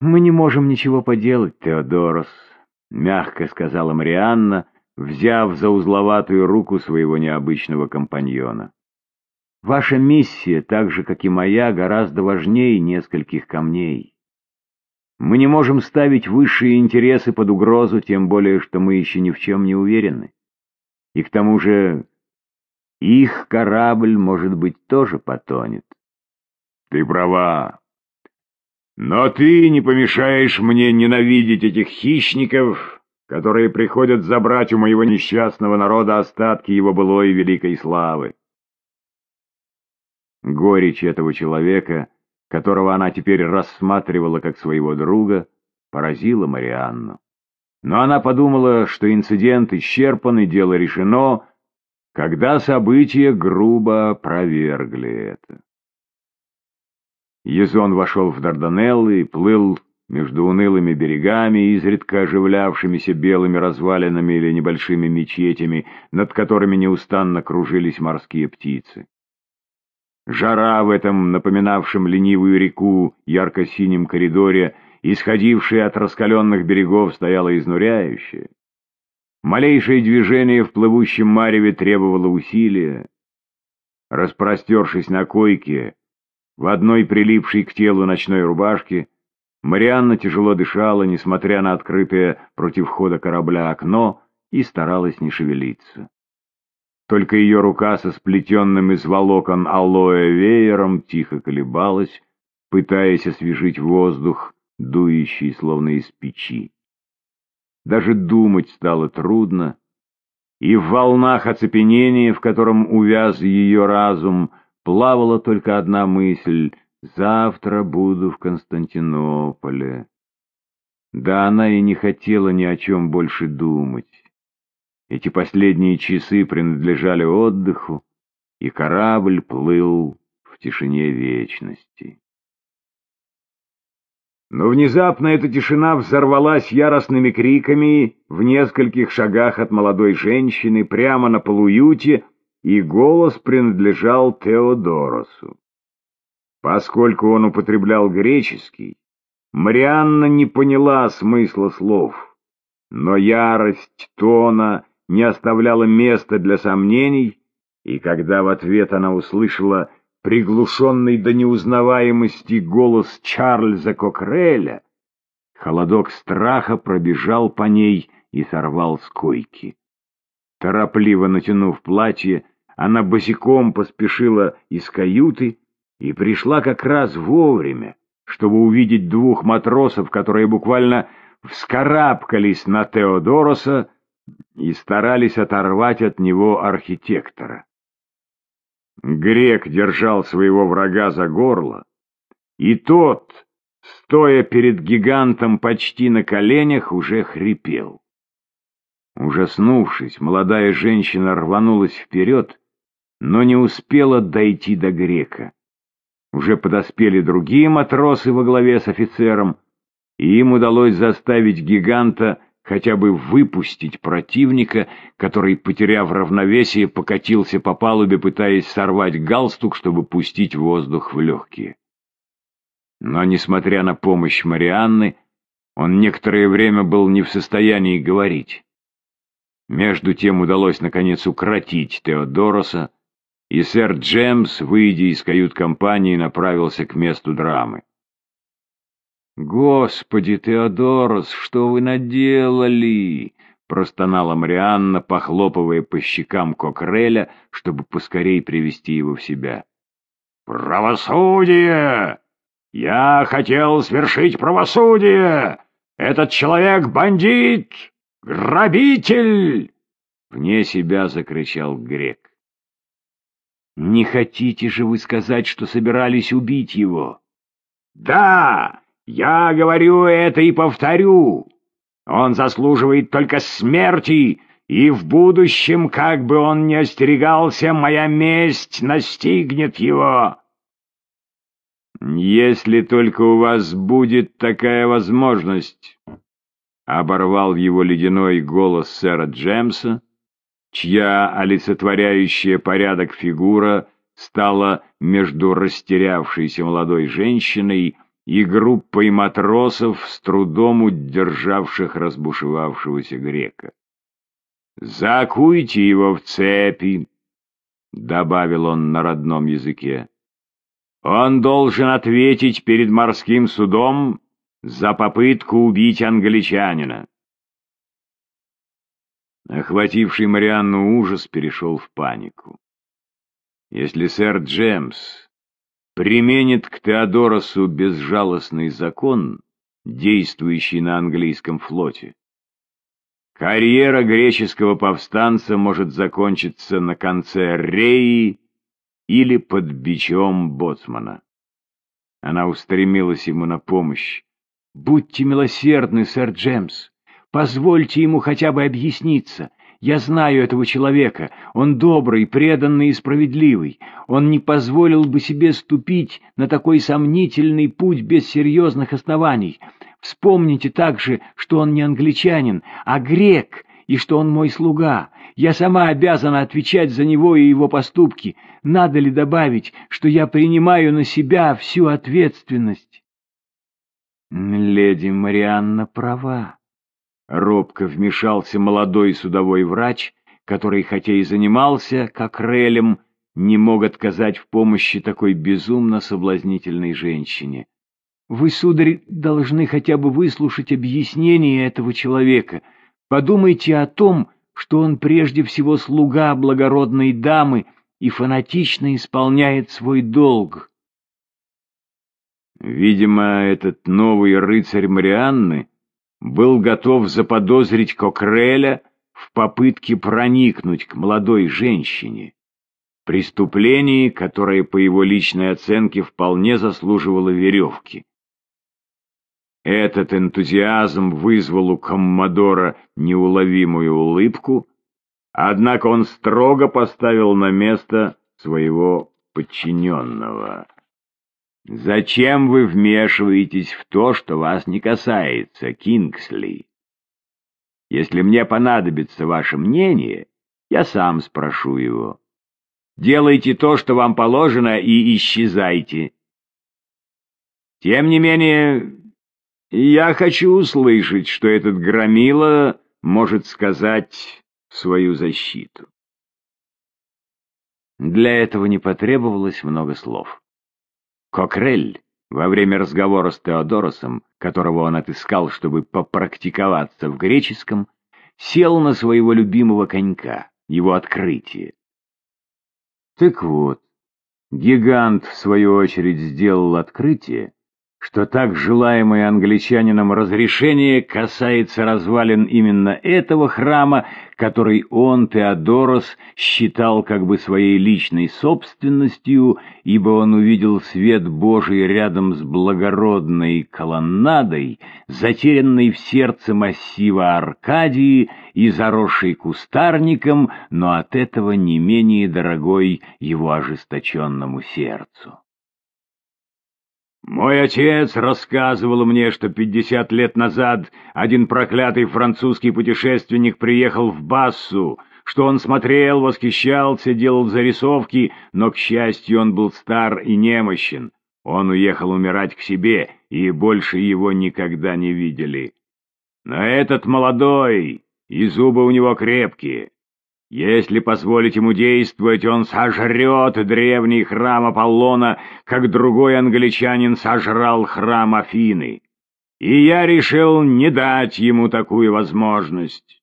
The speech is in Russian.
«Мы не можем ничего поделать, Теодорос», — мягко сказала Марианна, взяв за узловатую руку своего необычного компаньона. «Ваша миссия, так же, как и моя, гораздо важнее нескольких камней. Мы не можем ставить высшие интересы под угрозу, тем более, что мы еще ни в чем не уверены. И к тому же их корабль, может быть, тоже потонет». «Ты права», но ты не помешаешь мне ненавидеть этих хищников, которые приходят забрать у моего несчастного народа остатки его былой великой славы. Горечь этого человека, которого она теперь рассматривала как своего друга, поразила Марианну. Но она подумала, что инцидент исчерпан и дело решено, когда события грубо опровергли это. Езон вошел в Дарданеллы и плыл между унылыми берегами, изредка оживлявшимися белыми развалинами или небольшими мечетями, над которыми неустанно кружились морские птицы. Жара в этом напоминавшем ленивую реку ярко-синем коридоре, исходившая от раскаленных берегов, стояла изнуряющая. Малейшее движение в плывущем мареве требовало усилия. Распростершись на койке, в одной прилипшей к телу ночной рубашке Марианна тяжело дышала, несмотря на открытое против хода корабля окно, и старалась не шевелиться. Только ее рука со сплетенным из волокон алоэ веером тихо колебалась, пытаясь освежить воздух, дующий словно из печи. Даже думать стало трудно, и в волнах оцепенения, в котором увяз ее разум, плавала только одна мысль — завтра буду в Константинополе. Да она и не хотела ни о чем больше думать. Эти последние часы принадлежали отдыху, и корабль плыл в тишине вечности. Но внезапно эта тишина взорвалась яростными криками в нескольких шагах от молодой женщины прямо на полуюте, и голос принадлежал Теодоросу. Поскольку он употреблял греческий, Марианна не поняла смысла слов, но ярость тона не оставляла места для сомнений, и когда в ответ она услышала приглушенный до неузнаваемости голос Чарльза Кокреля, холодок страха пробежал по ней и сорвал с койки. Торопливо натянув платье, она босиком поспешила из каюты и пришла как раз вовремя, чтобы увидеть двух матросов, которые буквально вскарабкались на Теодороса и старались оторвать от него архитектора. Грек держал своего врага за горло, и тот, стоя перед гигантом почти на коленях, уже хрипел. Ужаснувшись, молодая женщина рванулась вперед, но не успела дойти до грека. Уже подоспели другие матросы во главе с офицером, и им удалось заставить гиганта хотя бы выпустить противника, который, потеряв равновесие, покатился по палубе, пытаясь сорвать галстук, чтобы пустить воздух в легкие. Но, несмотря на помощь Марианны, он некоторое время был не в состоянии говорить. Между тем удалось, наконец, укротить Теодороса, и сэр Джемс, выйдя из кают-компании, направился к месту драмы. «Господи, Теодорос, что вы наделали?» — простонала Марианна, похлопывая по щекам Кокреля, чтобы поскорей привести его в себя. «Правосудие! Я хотел свершить правосудие! Этот человек — бандит! Грабитель!» Вне себя закричал грек. Не хотите же вы сказать, что собирались убить его? Да, я говорю это и повторю. Он заслуживает только смерти, и в будущем, как бы он ни остерегался, моя месть настигнет его. Если только у вас будет такая возможность, — оборвал его ледяной голос сэра Джемса, чья олицетворяющая порядок фигура стала между растерявшейся молодой женщиной и группой матросов, с трудом удержавших разбушевавшегося грека. «Закуйте его в цепи», — добавил он на родном языке. «Он должен ответить перед морским судом за попытку убить англичанина». Охвативший Марианну ужас перешел в панику. Если сэр Джемс применит к Теодоросу безжалостный закон, действующий на английском флоте, карьера греческого повстанца может закончиться на конце Реи или под бичом боцмана. Она устремилась ему на помощь. «Будьте милосердны, сэр Джемс. Позвольте ему хотя бы объясниться. Я знаю этого человека. Он добрый, преданный и справедливый. Он не позволил бы себе ступить на такой сомнительный путь без серьезных оснований. Вспомните также, что он не англичанин, а грек, и что он мой слуга. Я сама обязана отвечать за него и его поступки. Надо ли добавить, что я принимаю на себя всю ответственность? Леди Марианна права. Робко вмешался молодой судовой врач, который, хотя и занимался, как релем, не мог отказать в помощи такой безумно соблазнительной женщине. «Вы, сударь, должны хотя бы выслушать объяснение этого человека. Подумайте о том, что он прежде всего слуга благородной дамы и фанатично исполняет свой долг». Видимо, этот новый рыцарь Марианны был готов заподозрить Кокреля в попытке проникнуть к молодой женщине, преступлении, которое, по его личной оценке, вполне заслуживало веревки. Этот энтузиазм вызвал у Коммодора неуловимую улыбку, однако он строго поставил на место своего подчиненного. Зачем вы вмешиваетесь в то, что вас не касается, Кингсли? Если мне понадобится ваше мнение, я сам спрошу его. Делайте то, что вам положено, и исчезайте. Тем не менее, я хочу услышать, что этот громила может сказать в свою защиту. Для этого не потребовалось много слов. Кокрель во время разговора с Теодоросом, которого он отыскал, чтобы попрактиковаться в греческом, сел на своего любимого конька, его открытие. Так вот, гигант, в свою очередь, сделал открытие, что так желаемое англичанином разрешение касается развалин именно этого храма, который он, Теодорос, считал как бы своей личной собственностью, ибо он увидел свет Божий рядом с благородной колоннадой, затерянной в сердце массива Аркадии и заросшей кустарником, но от этого не менее дорогой его ожесточенному сердцу. Мой отец рассказывал мне, что пятьдесят лет назад один проклятый французский путешественник приехал в Бассу, что он смотрел, восхищался, делал зарисовки, но, к счастью, он был стар и немощен. Он уехал умирать к себе, и больше его никогда не видели. Но этот молодой, и зубы у него крепкие. Если позволить ему действовать, он сожрет древний храм Аполлона, как другой англичанин сожрал храм Афины. И я решил не дать ему такую возможность.